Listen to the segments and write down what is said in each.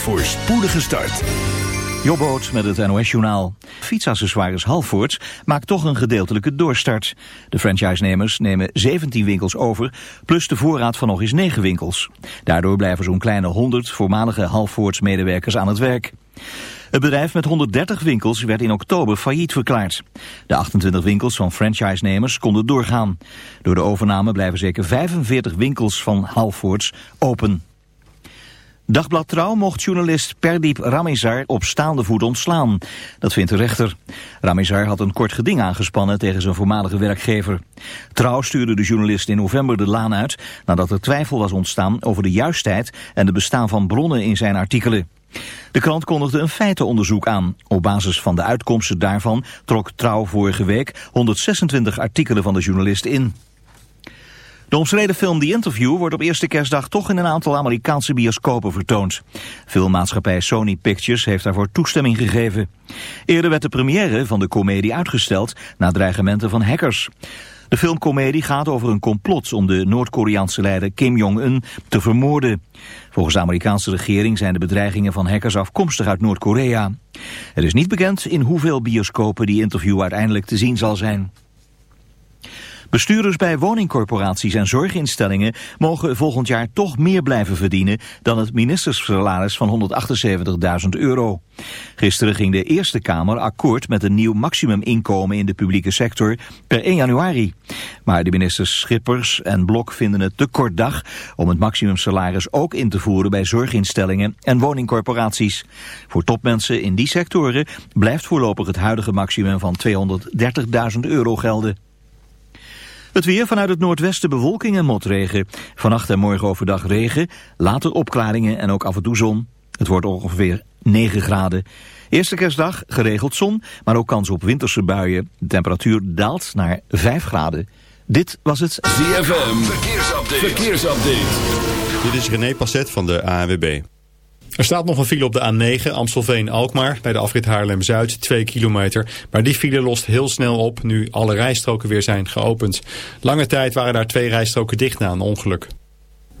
een voorspoedige start. Jobboot met het NOS-journaal. Fietsaccessoires Halvoorts maakt toch een gedeeltelijke doorstart. De franchise-nemers nemen 17 winkels over, plus de voorraad van nog eens 9 winkels. Daardoor blijven zo'n kleine 100 voormalige Halvoorts-medewerkers aan het werk. Het bedrijf met 130 winkels werd in oktober failliet verklaard. De 28 winkels van franchise-nemers konden doorgaan. Door de overname blijven zeker 45 winkels van Halvoorts open. Dagblad Trouw mocht journalist Perdiep Ramizar op staande voet ontslaan. Dat vindt de rechter. Ramizar had een kort geding aangespannen tegen zijn voormalige werkgever. Trouw stuurde de journalist in november de laan uit... nadat er twijfel was ontstaan over de juistheid... en de bestaan van bronnen in zijn artikelen. De krant kondigde een feitenonderzoek aan. Op basis van de uitkomsten daarvan trok Trouw vorige week 126 artikelen van de journalist in. De omstreden film The Interview wordt op eerste kerstdag toch in een aantal Amerikaanse bioscopen vertoond. Filmmaatschappij Sony Pictures heeft daarvoor toestemming gegeven. Eerder werd de première van de komedie uitgesteld na dreigementen van hackers. De filmcomedie gaat over een complot om de Noord-Koreaanse leider Kim Jong-un te vermoorden. Volgens de Amerikaanse regering zijn de bedreigingen van hackers afkomstig uit Noord-Korea. Het is niet bekend in hoeveel bioscopen die interview uiteindelijk te zien zal zijn. Bestuurders bij woningcorporaties en zorginstellingen mogen volgend jaar toch meer blijven verdienen dan het ministerssalaris van 178.000 euro. Gisteren ging de Eerste Kamer akkoord met een nieuw maximuminkomen in de publieke sector per 1 januari. Maar de ministers Schippers en Blok vinden het te kort dag om het maximumsalaris ook in te voeren bij zorginstellingen en woningcorporaties. Voor topmensen in die sectoren blijft voorlopig het huidige maximum van 230.000 euro gelden. Het weer vanuit het noordwesten bewolking en motregen. Vannacht en morgen overdag regen, later opklaringen en ook af en toe zon. Het wordt ongeveer 9 graden. Eerste kerstdag geregeld zon, maar ook kans op winterse buien. De temperatuur daalt naar 5 graden. Dit was het ZFM Verkeersupdate. Verkeersupdate. Dit is René Passet van de ANWB. Er staat nog een file op de A9 Amstelveen-Alkmaar bij de afrit Haarlem-Zuid, 2 kilometer. Maar die file lost heel snel op nu alle rijstroken weer zijn geopend. Lange tijd waren daar twee rijstroken dicht na een ongeluk.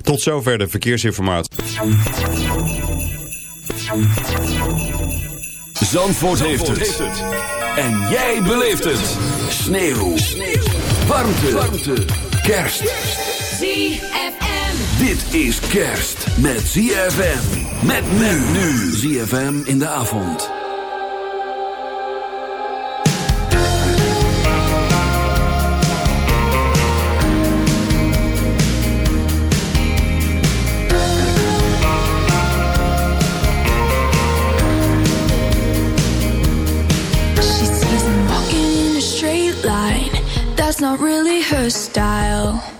Tot zover de verkeersinformatie. Zandvoort, heeft, het. En jij beleeft het. Sneeuw. Sneeuw. Warmte. Warmte. Kerst. ZFM. Dit is kerst met ZFM. Met men nu. ZFM in de avond. She sees him walking in a straight line. That's not really her style.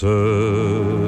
Christmases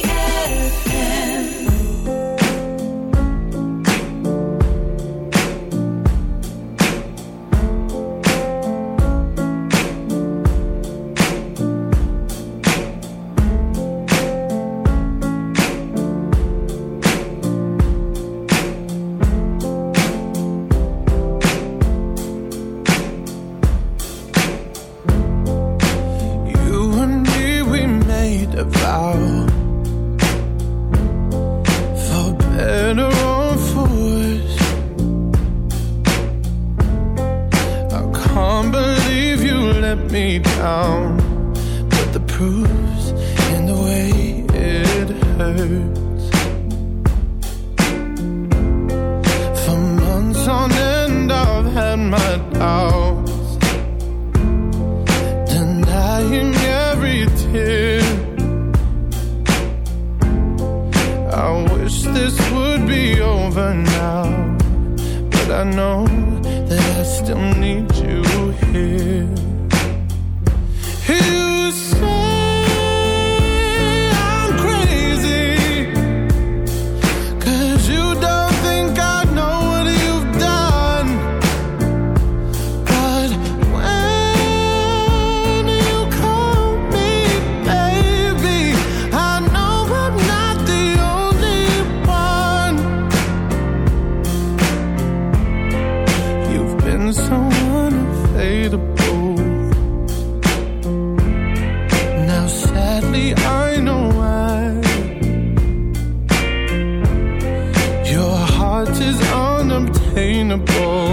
unattainable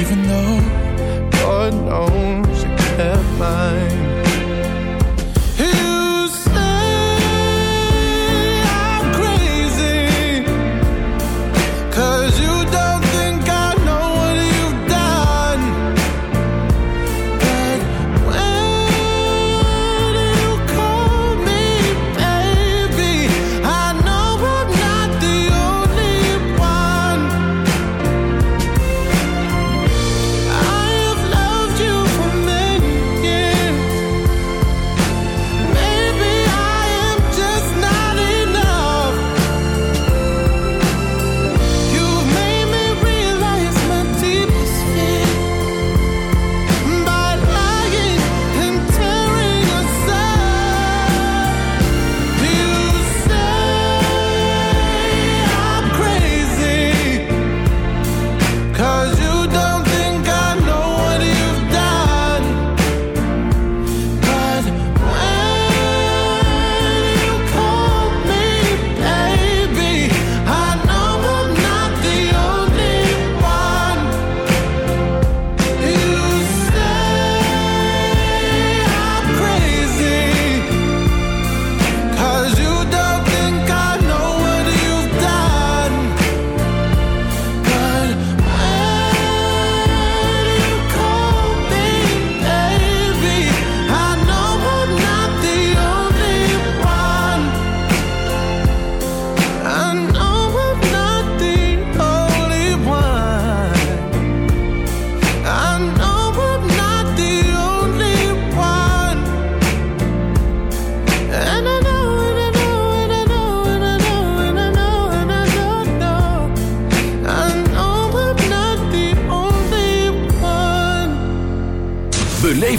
Even though God knows you kept mine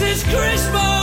This is Christmas.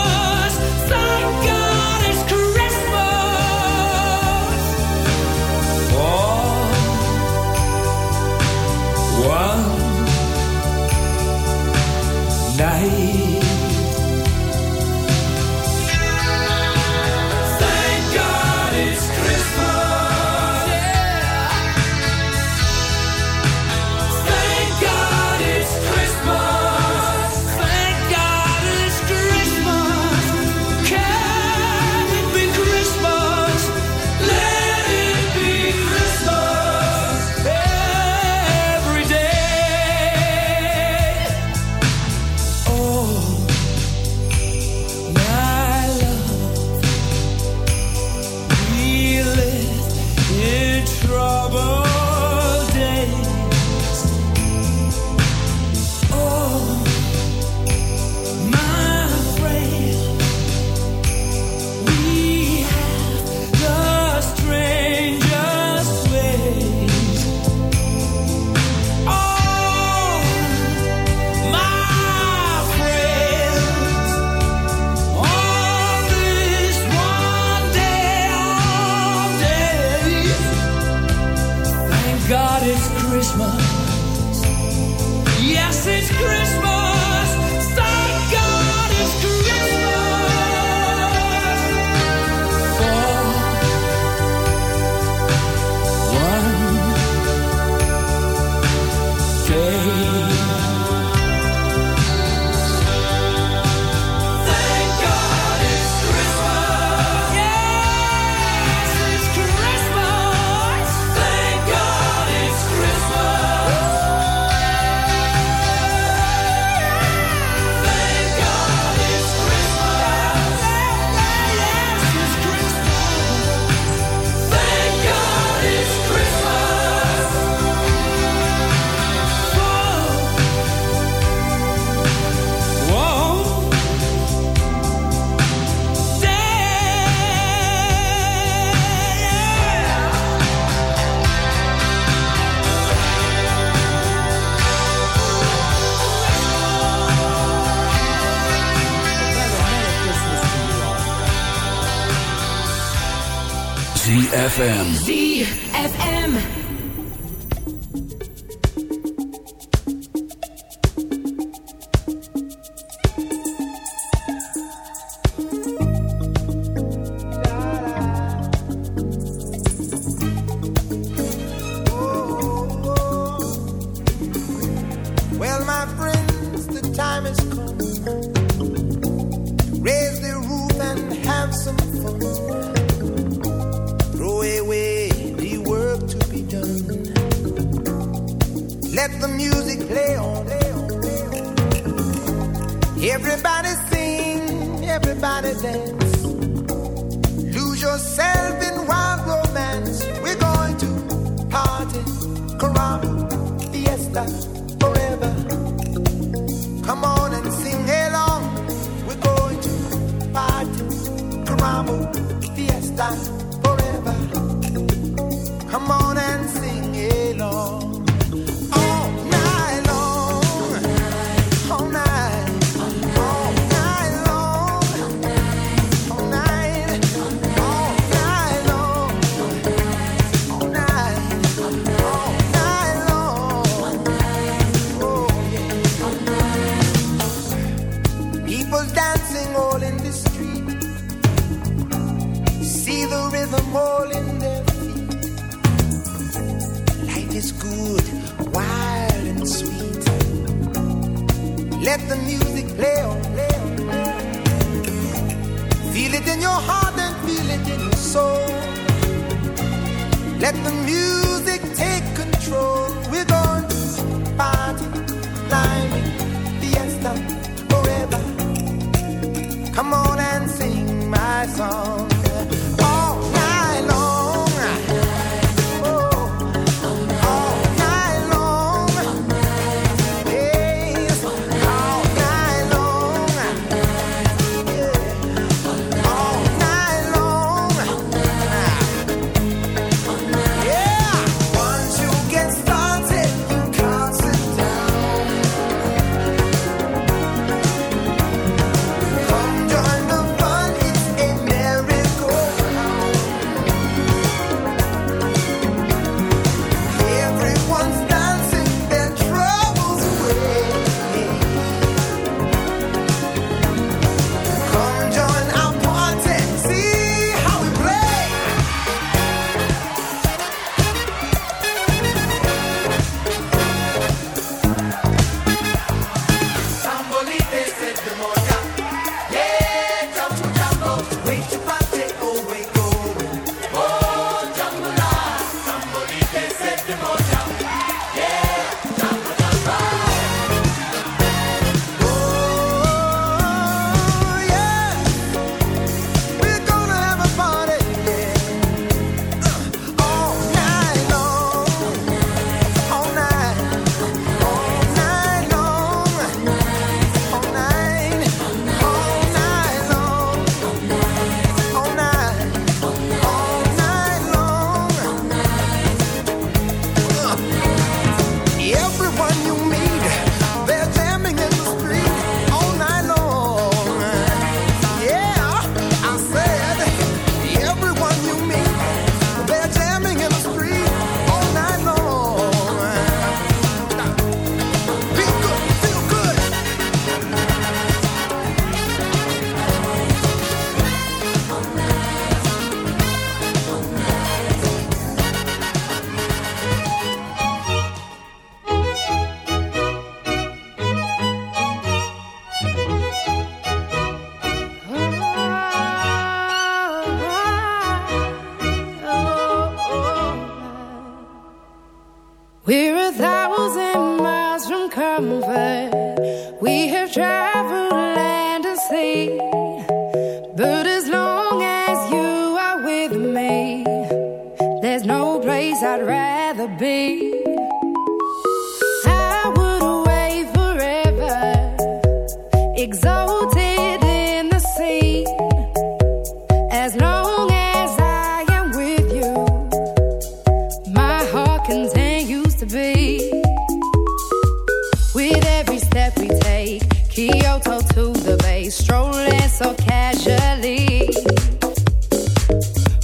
step we take, Kyoto to the bay, strolling so casually.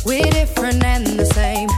We're different and the same.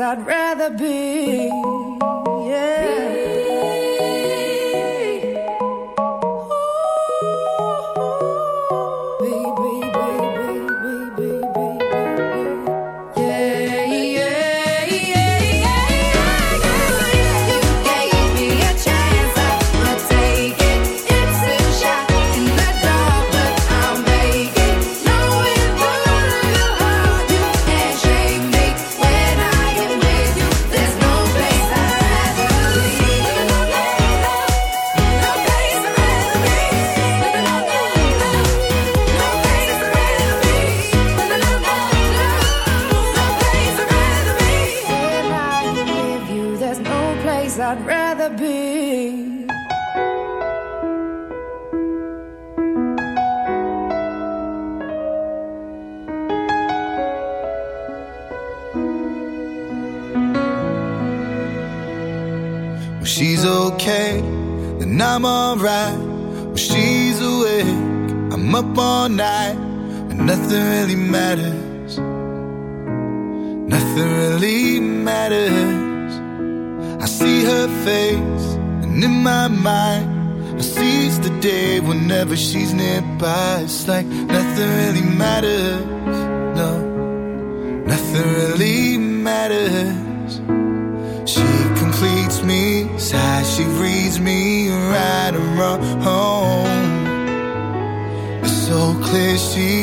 I'd rather be.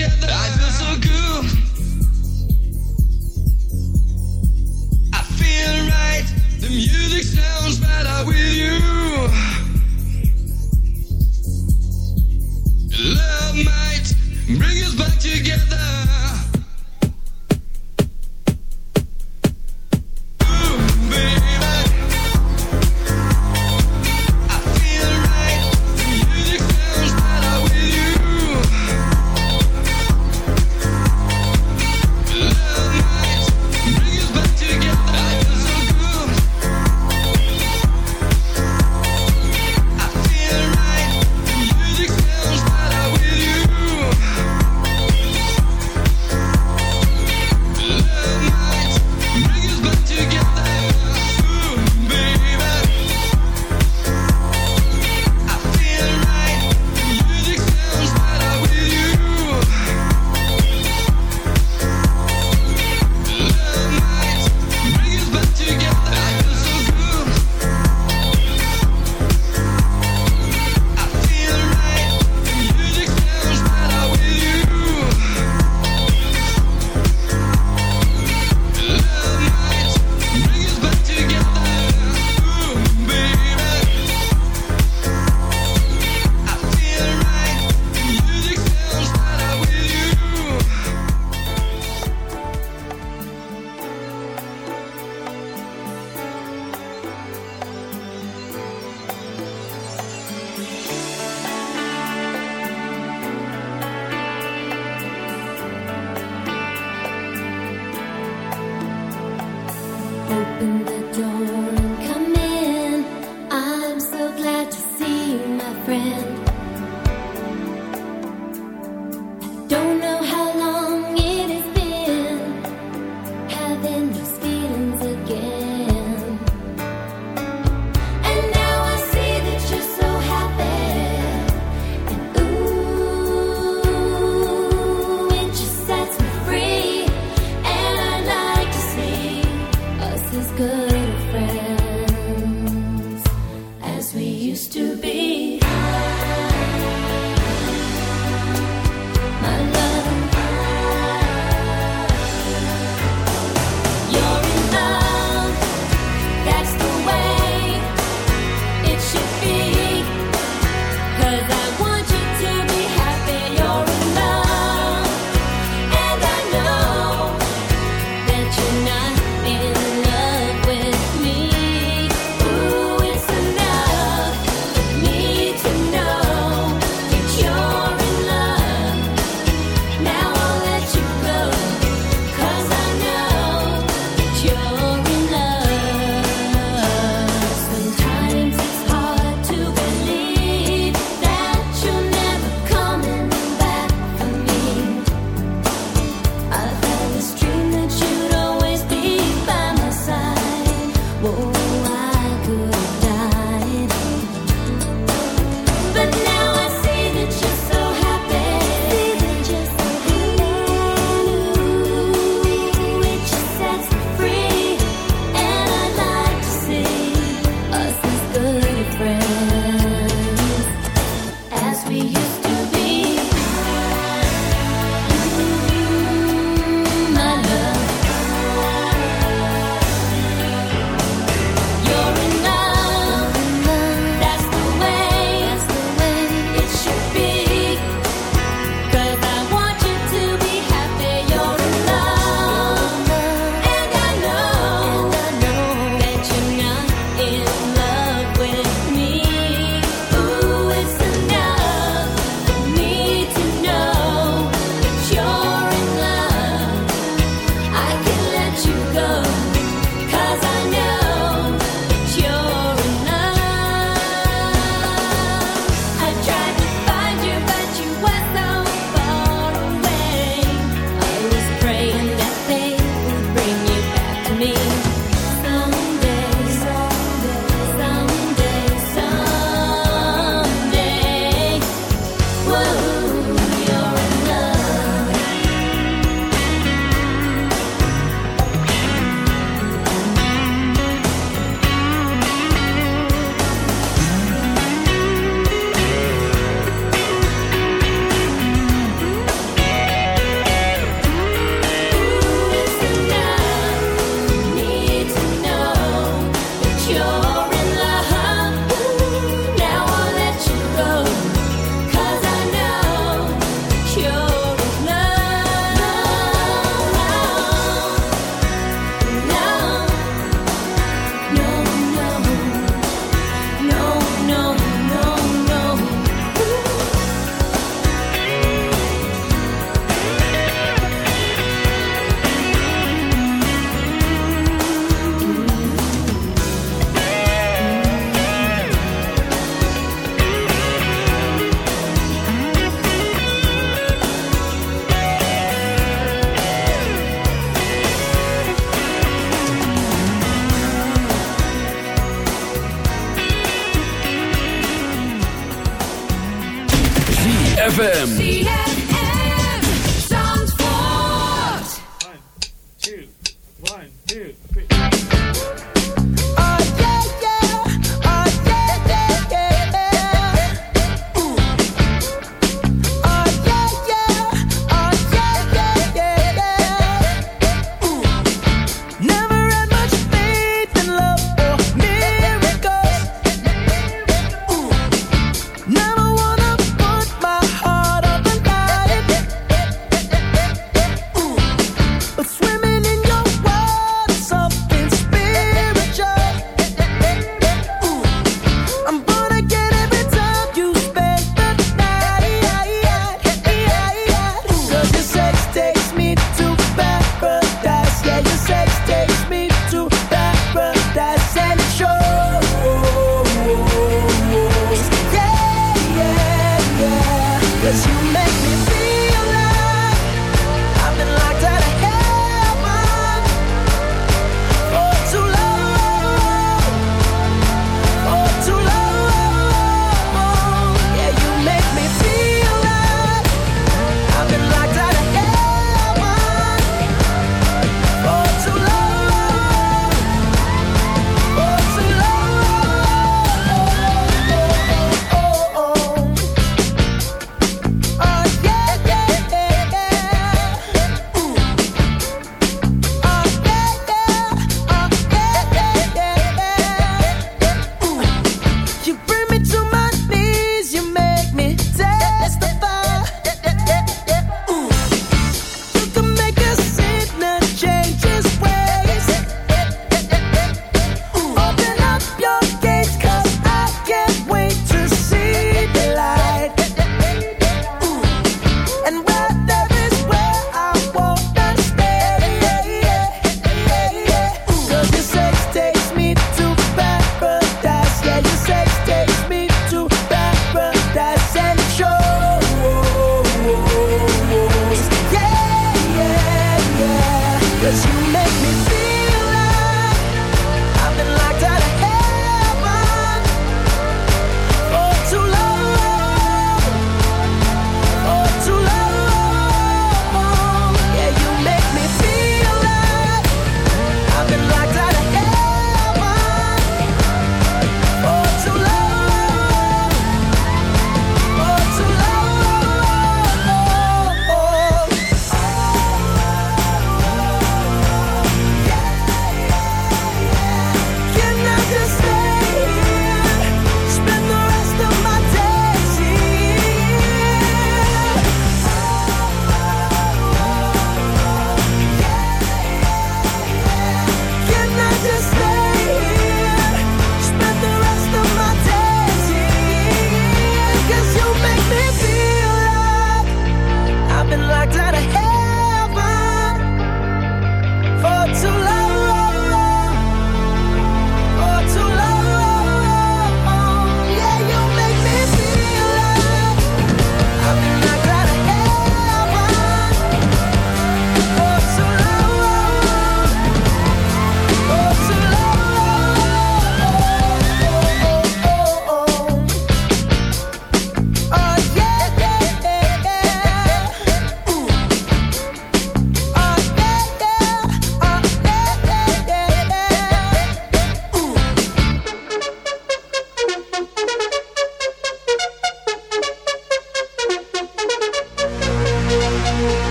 together. I